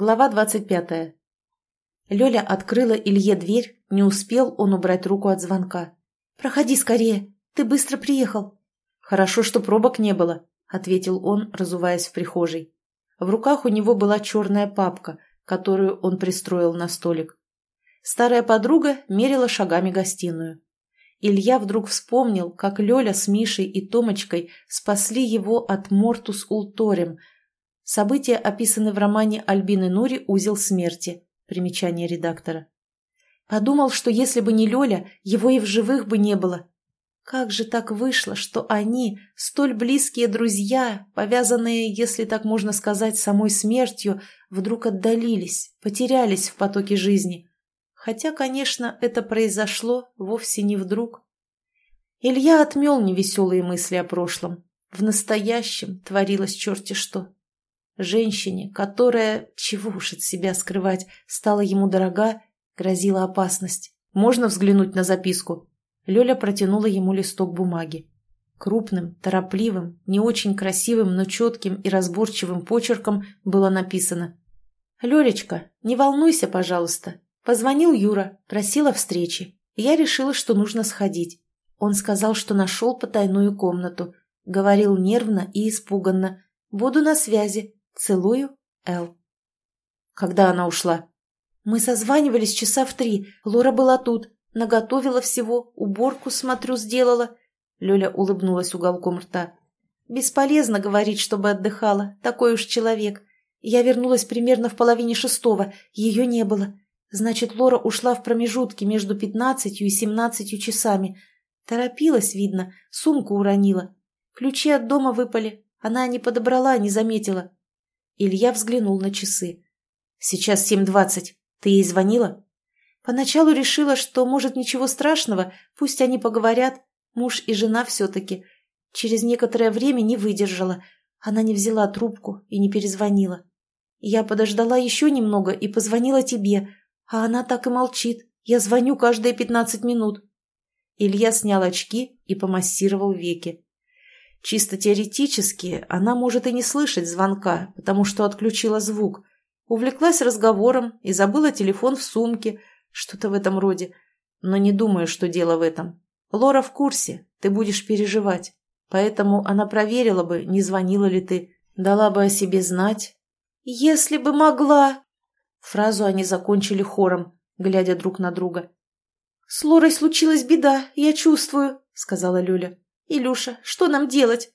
Глава двадцать пятая. Лёля открыла Илье дверь, не успел он убрать руку от звонка. «Проходи скорее, ты быстро приехал». «Хорошо, что пробок не было», — ответил он, разуваясь в прихожей. В руках у него была черная папка, которую он пристроил на столик. Старая подруга мерила шагами гостиную. Илья вдруг вспомнил, как Лёля с Мишей и Томочкой спасли его от Мортус Улторем — События описаны в романе Альбины Нури «Узел смерти». Примечание редактора. Подумал, что если бы не Лёля, его и в живых бы не было. Как же так вышло, что они, столь близкие друзья, повязанные, если так можно сказать, самой смертью, вдруг отдалились, потерялись в потоке жизни. Хотя, конечно, это произошло вовсе не вдруг. Илья отмел невеселые мысли о прошлом. В настоящем творилось черти что. Женщине, которая, чего уж от себя скрывать, стала ему дорога, грозила опасность. «Можно взглянуть на записку?» Лёля протянула ему листок бумаги. Крупным, торопливым, не очень красивым, но четким и разборчивым почерком было написано. «Лёлечка, не волнуйся, пожалуйста. Позвонил Юра, просила встречи. Я решила, что нужно сходить. Он сказал, что нашел потайную комнату. Говорил нервно и испуганно. Буду на связи. Целую, Эл. Когда она ушла? Мы созванивались часа в три. Лора была тут. Наготовила всего. Уборку, смотрю, сделала. Лёля улыбнулась уголком рта. Бесполезно говорить, чтобы отдыхала. Такой уж человек. Я вернулась примерно в половине шестого. Ее не было. Значит, Лора ушла в промежутке между пятнадцатью и семнадцатью часами. Торопилась, видно, сумку уронила. Ключи от дома выпали. Она не подобрала, не заметила. Илья взглянул на часы. «Сейчас семь двадцать. Ты ей звонила?» Поначалу решила, что, может, ничего страшного, пусть они поговорят. Муж и жена все-таки. Через некоторое время не выдержала. Она не взяла трубку и не перезвонила. Я подождала еще немного и позвонила тебе, а она так и молчит. Я звоню каждые пятнадцать минут. Илья снял очки и помассировал веки. Чисто теоретически она может и не слышать звонка, потому что отключила звук. Увлеклась разговором и забыла телефон в сумке, что-то в этом роде. Но не думаю, что дело в этом. Лора в курсе, ты будешь переживать. Поэтому она проверила бы, не звонила ли ты, дала бы о себе знать. «Если бы могла!» Фразу они закончили хором, глядя друг на друга. «С Лорой случилась беда, я чувствую», — сказала Люля. «Илюша, что нам делать?»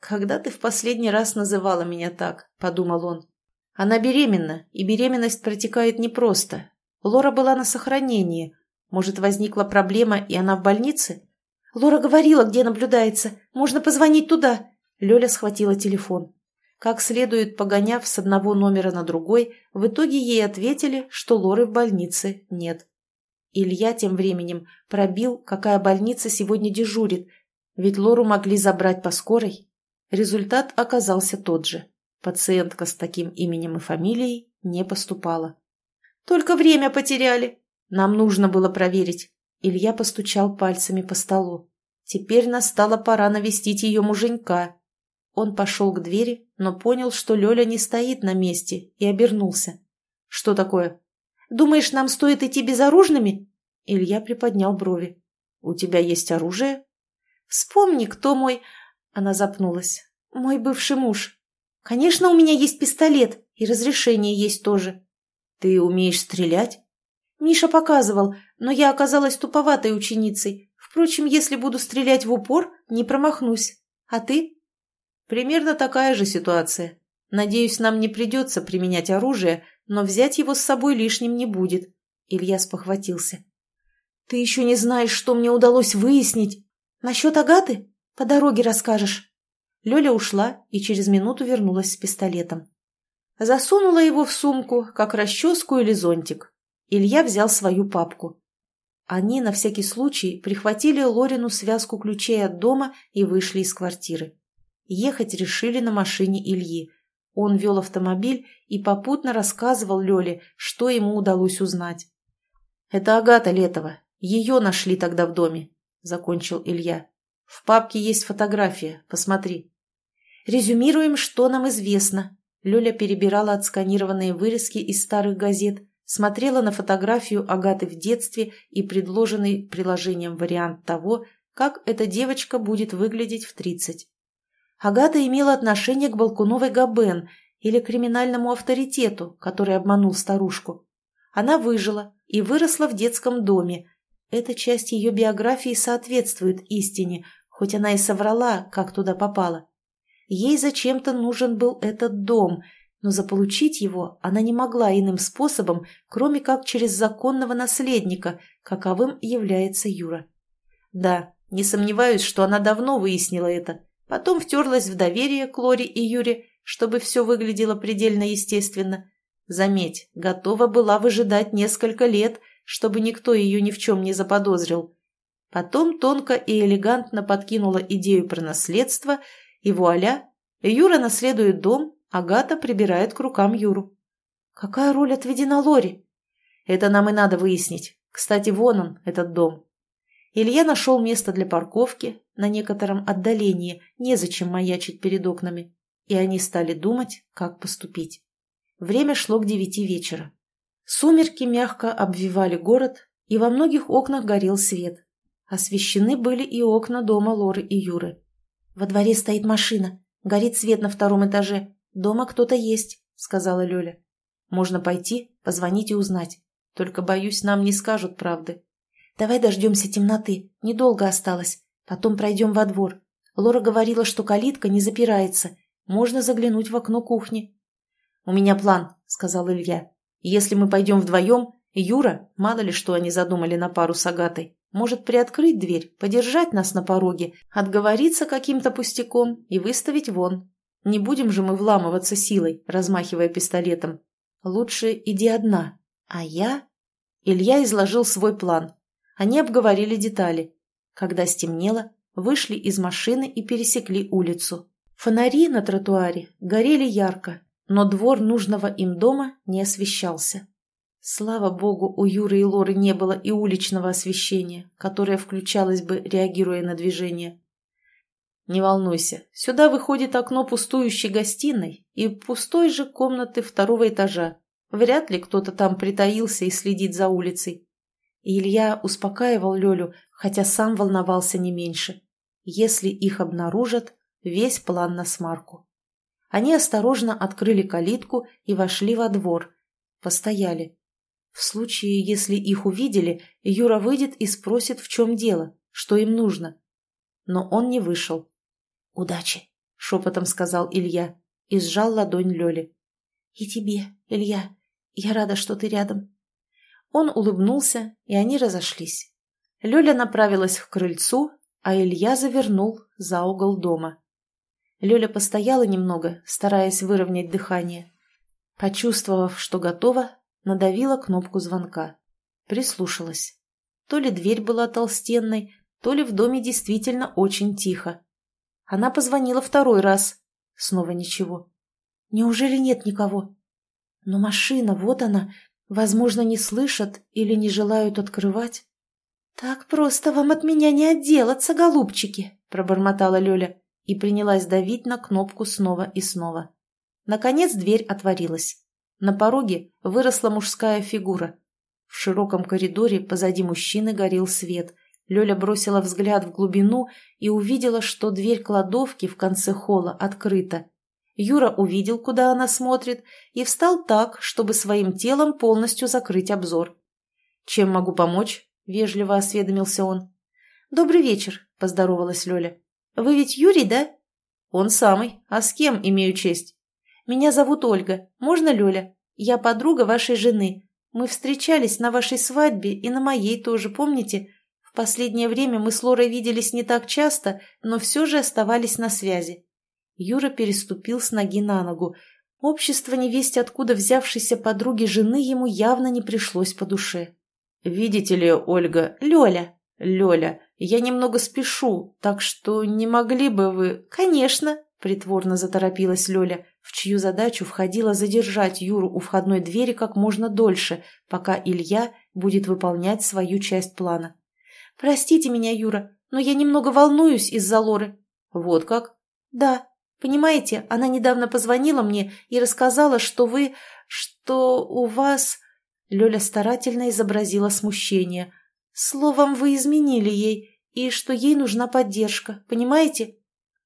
«Когда ты в последний раз называла меня так?» – подумал он. «Она беременна, и беременность протекает непросто. Лора была на сохранении. Может, возникла проблема, и она в больнице?» «Лора говорила, где наблюдается. Можно позвонить туда». Лёля схватила телефон. Как следует погоняв с одного номера на другой, в итоге ей ответили, что Лоры в больнице нет. Илья тем временем пробил, какая больница сегодня дежурит, ведь Лору могли забрать по скорой. Результат оказался тот же. Пациентка с таким именем и фамилией не поступала. «Только время потеряли!» «Нам нужно было проверить». Илья постучал пальцами по столу. Теперь настала пора навестить ее муженька. Он пошел к двери, но понял, что Лёля не стоит на месте, и обернулся. «Что такое?» «Думаешь, нам стоит идти безоружными?» Илья приподнял брови. «У тебя есть оружие?» Вспомни, кто мой...» Она запнулась. «Мой бывший муж. Конечно, у меня есть пистолет, и разрешение есть тоже». «Ты умеешь стрелять?» Миша показывал, но я оказалась туповатой ученицей. Впрочем, если буду стрелять в упор, не промахнусь. А ты? Примерно такая же ситуация. Надеюсь, нам не придется применять оружие, но взять его с собой лишним не будет. Илья спохватился. Ты еще не знаешь, что мне удалось выяснить. «Насчет Агаты? По дороге расскажешь». Лёля ушла и через минуту вернулась с пистолетом. Засунула его в сумку, как расческу или зонтик. Илья взял свою папку. Они на всякий случай прихватили Лорину связку ключей от дома и вышли из квартиры. Ехать решили на машине Ильи. Он вел автомобиль и попутно рассказывал Лёле, что ему удалось узнать. «Это Агата Летова. Ее нашли тогда в доме. — закончил Илья. «В папке есть фотография, посмотри». «Резюмируем, что нам известно». Лёля перебирала отсканированные вырезки из старых газет, смотрела на фотографию Агаты в детстве и предложенный приложением вариант того, как эта девочка будет выглядеть в 30. Агата имела отношение к Балкуновой Габен или криминальному авторитету, который обманул старушку. Она выжила и выросла в детском доме. Эта часть ее биографии соответствует истине, хоть она и соврала, как туда попала. Ей зачем-то нужен был этот дом, но заполучить его она не могла иным способом, кроме как через законного наследника, каковым является Юра. Да, не сомневаюсь, что она давно выяснила это. Потом втерлась в доверие к Лоре и Юре, чтобы все выглядело предельно естественно. Заметь, готова была выжидать несколько лет, чтобы никто ее ни в чем не заподозрил. Потом тонко и элегантно подкинула идею про наследство – и вуаля, Юра наследует дом, Агата прибирает к рукам Юру. Какая роль отведена Лоре? Это нам и надо выяснить. Кстати, вон он, этот дом. Илья нашел место для парковки на некотором отдалении, незачем маячить перед окнами. И они стали думать, как поступить. Время шло к девяти вечера. Сумерки мягко обвивали город, и во многих окнах горел свет. Освещены были и окна дома Лоры и Юры. «Во дворе стоит машина. Горит свет на втором этаже. Дома кто-то есть», — сказала Лёля. «Можно пойти, позвонить и узнать. Только, боюсь, нам не скажут правды». «Давай дождемся темноты. Недолго осталось. Потом пройдем во двор. Лора говорила, что калитка не запирается. Можно заглянуть в окно кухни». «У меня план», — сказал Илья. «Если мы пойдем вдвоем, Юра, мало ли что они задумали на пару с Агатой, может приоткрыть дверь, подержать нас на пороге, отговориться каким-то пустяком и выставить вон. Не будем же мы вламываться силой, размахивая пистолетом. Лучше иди одна. А я... Илья изложил свой план. Они обговорили детали. Когда стемнело, вышли из машины и пересекли улицу. Фонари на тротуаре горели ярко, но двор нужного им дома не освещался. Слава богу, у Юры и Лоры не было и уличного освещения, которое включалось бы, реагируя на движение. Не волнуйся, сюда выходит окно пустующей гостиной и пустой же комнаты второго этажа. Вряд ли кто-то там притаился и следит за улицей. И Илья успокаивал Лёлю, хотя сам волновался не меньше. Если их обнаружат, весь план на смарку. Они осторожно открыли калитку и вошли во двор. Постояли. В случае, если их увидели, Юра выйдет и спросит, в чем дело, что им нужно. Но он не вышел. «Удачи!» — шепотом сказал Илья и сжал ладонь Лёли. «И тебе, Илья. Я рада, что ты рядом». Он улыбнулся, и они разошлись. Лёля направилась к крыльцу, а Илья завернул за угол дома. Лёля постояла немного, стараясь выровнять дыхание. Почувствовав, что готова, надавила кнопку звонка. Прислушалась. То ли дверь была толстенной, то ли в доме действительно очень тихо. Она позвонила второй раз. Снова ничего. Неужели нет никого? Но машина, вот она. Возможно, не слышат или не желают открывать. «Так просто вам от меня не отделаться, голубчики!» – пробормотала Лёля и принялась давить на кнопку снова и снова. Наконец дверь отворилась. На пороге выросла мужская фигура. В широком коридоре позади мужчины горел свет. Лёля бросила взгляд в глубину и увидела, что дверь кладовки в конце холла открыта. Юра увидел, куда она смотрит, и встал так, чтобы своим телом полностью закрыть обзор. «Чем могу помочь?» – вежливо осведомился он. «Добрый вечер», – поздоровалась Лёля. «Вы ведь Юрий, да?» «Он самый. А с кем имею честь?» Меня зовут Ольга. Можно Лёля? Я подруга вашей жены. Мы встречались на вашей свадьбе и на моей тоже, помните? В последнее время мы с Лорой виделись не так часто, но все же оставались на связи». Юра переступил с ноги на ногу. Общество невесть откуда взявшейся подруги жены ему явно не пришлось по душе. «Видите ли, Ольга...» «Лёля!» «Лёля, я немного спешу, так что не могли бы вы...» «Конечно!» — притворно заторопилась Лёля в чью задачу входило задержать Юру у входной двери как можно дольше, пока Илья будет выполнять свою часть плана. «Простите меня, Юра, но я немного волнуюсь из-за Лоры». «Вот как?» «Да. Понимаете, она недавно позвонила мне и рассказала, что вы... что у вас...» Лёля старательно изобразила смущение. «Словом, вы изменили ей, и что ей нужна поддержка, понимаете?»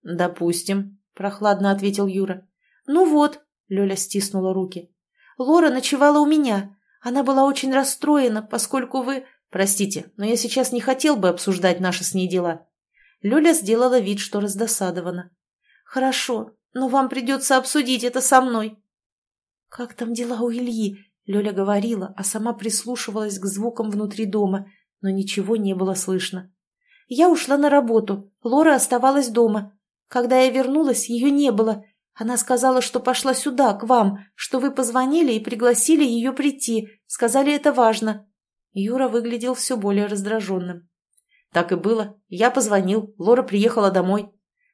«Допустим», — прохладно ответил Юра. «Ну вот», — Лёля стиснула руки. «Лора ночевала у меня. Она была очень расстроена, поскольку вы...» «Простите, но я сейчас не хотел бы обсуждать наши с ней дела». Лёля сделала вид, что раздосадована. «Хорошо, но вам придется обсудить это со мной». «Как там дела у Ильи?» Лёля говорила, а сама прислушивалась к звукам внутри дома, но ничего не было слышно. «Я ушла на работу, Лора оставалась дома. Когда я вернулась, ее не было. Она сказала, что пошла сюда, к вам, что вы позвонили и пригласили ее прийти, сказали это важно». Юра выглядел все более раздраженным. «Так и было. Я позвонил, Лора приехала домой.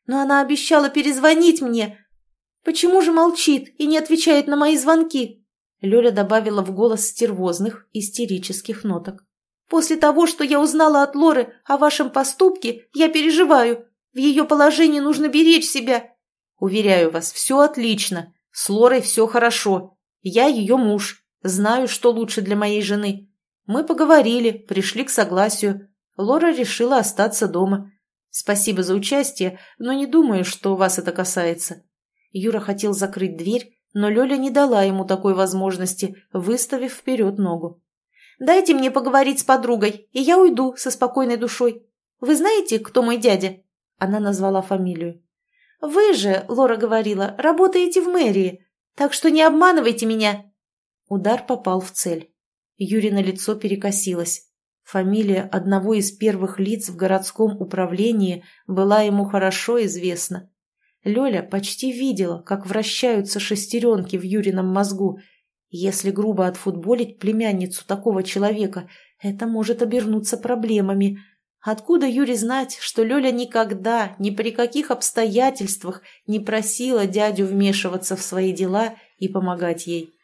Но она обещала перезвонить мне. Почему же молчит и не отвечает на мои звонки?» Лёля добавила в голос стервозных, истерических ноток. «После того, что я узнала от Лоры о вашем поступке, я переживаю. В ее положении нужно беречь себя». «Уверяю вас, все отлично. С Лорой все хорошо. Я ее муж. Знаю, что лучше для моей жены. Мы поговорили, пришли к согласию. Лора решила остаться дома. Спасибо за участие, но не думаю, что вас это касается. Юра хотел закрыть дверь, но Лёля не дала ему такой возможности, выставив вперед ногу. «Дайте мне поговорить с подругой, и я уйду со спокойной душой. Вы знаете, кто мой дядя?» Она назвала фамилию. «Вы же, — Лора говорила, — работаете в мэрии, так что не обманывайте меня!» Удар попал в цель. Юрина лицо перекосилось. Фамилия одного из первых лиц в городском управлении была ему хорошо известна. Лёля почти видела, как вращаются шестеренки в Юрином мозгу. Если грубо отфутболить племянницу такого человека, это может обернуться проблемами. Откуда Юре знать, что Лёля никогда, ни при каких обстоятельствах не просила дядю вмешиваться в свои дела и помогать ей?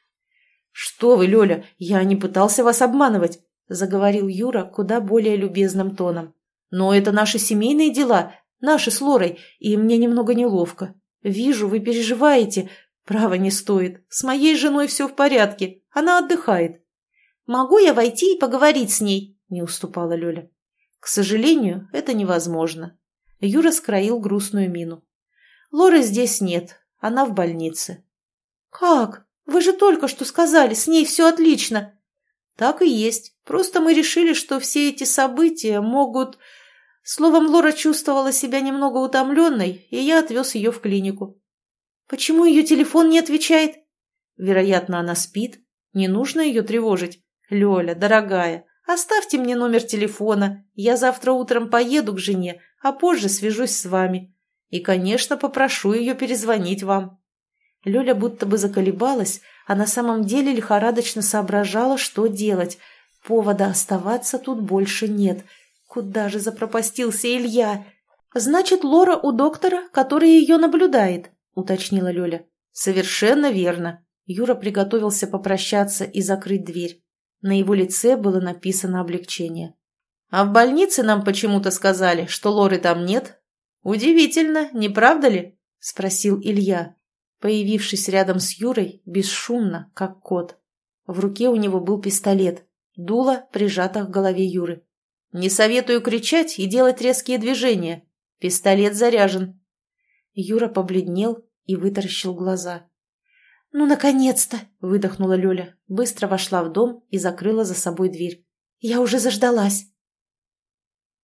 «Что вы, Лёля, я не пытался вас обманывать. — заговорил Юра куда более любезным тоном. «Но это наши семейные дела, наши с Лорой, и мне немного неловко. Вижу, вы переживаете. Право не стоит. С моей женой все в порядке. Она отдыхает». «Могу я войти и поговорить с ней?» — не уступала Лёля. «К сожалению, это невозможно». Юра скроил грустную мину. «Лоры здесь нет. Она в больнице». «Как? Вы же только что сказали, с ней все отлично!» «Так и есть. Просто мы решили, что все эти события могут...» Словом, Лора чувствовала себя немного утомленной, и я отвез ее в клинику. «Почему ее телефон не отвечает?» «Вероятно, она спит. Не нужно ее тревожить. Лёля, дорогая, оставьте мне номер телефона. Я завтра утром поеду к жене, а позже свяжусь с вами. И, конечно, попрошу ее перезвонить вам». Лёля будто бы заколебалась, а на самом деле лихорадочно соображала, что делать. Повода оставаться тут больше нет. Куда же запропастился Илья? «Значит, Лора у доктора, который ее наблюдает», — уточнила Лёля. «Совершенно верно». Юра приготовился попрощаться и закрыть дверь. На его лице было написано облегчение. «А в больнице нам почему-то сказали, что Лоры там нет. Удивительно, не правда ли?» — спросил Илья, появившись рядом с Юрой, бесшумно, как кот. В руке у него был пистолет, дуло прижато к голове Юры. «Не советую кричать и делать резкие движения. Пистолет заряжен». Юра побледнел и вытаращил глаза. «Ну, наконец-то!» — выдохнула Лёля, быстро вошла в дом и закрыла за собой дверь. «Я уже заждалась!»